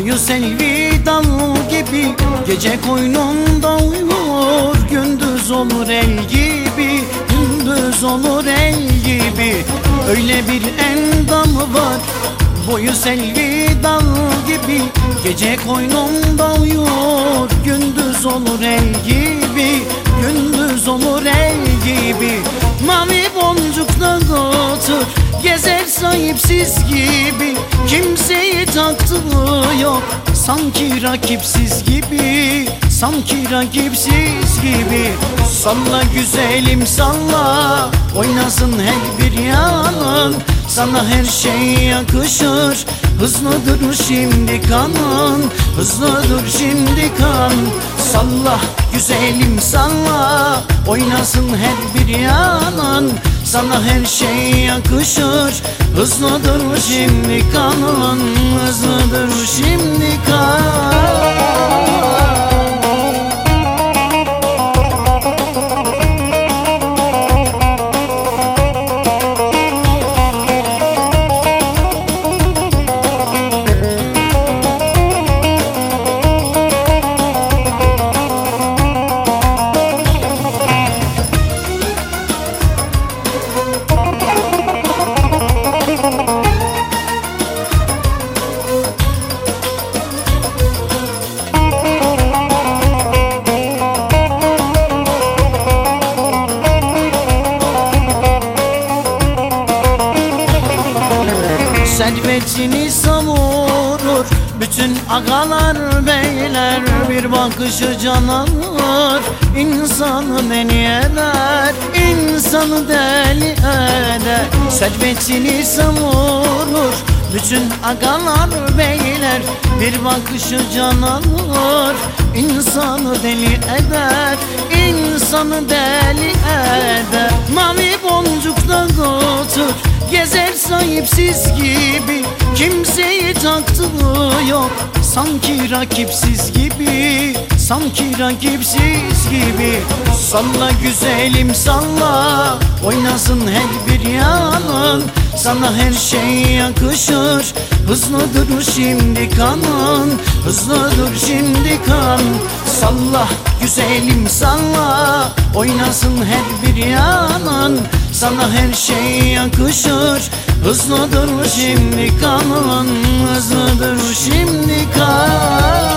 Boyu selvi dal gibi. Gece koynunda uyur Gündüz olur el gibi. Gündüz olur el gibi. Öyle bir endamı var. Boyu selvi dal gibi. Gece koynunda uyur Gündüz olur el gibi. Gündüz olur el gibi. Mavi boncukla otur Gezer sahipsiz gibi Kimseyi taktığı yok. Sanki rakipsiz gibi Sanki rakipsiz gibi. Salla güzelim salla. Oynasın her bir yanın. Sana her şey yakışır. Hızlıdır şimdi kanın. Hızlıdır şimdi kan. Salla güzelim salla. Oynasın her bir yanın Sana her şey yakışır. Hızlıdır şimdi kanın Hızlıdır. Şimdi kan Servetini savurur Bütün agalar beyler Bir bakışı can alır. İnsanı deli eder İnsanı deli eder. Servetini savurur bütün agalar beyler Bir bakışı can alır. İnsanı deli eder İnsanı deli eder. Mavi boncukla otur Gezer sahipsiz gibi. Kimseyi taktığı yok Sanki rakipsiz gibi. Sanki rakipsiz gibi. Salla güzelim salla Oynasın her bir yanın. Sana her şey yakışır Hızlıdır şimdi kanın. Hızlıdır şimdi kan. Salla güzelim salla Oynasın her bir yanın Sana her şey yakışır. Hızlıdır şimdi kanın Hızlıdır şimdi kan